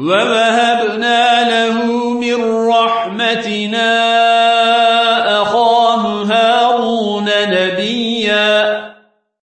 وَوَهَبْنَا لَهُ مِنْ رَحْمَتِنَا أَخَاهُ هَارُونَ نَبِيًّا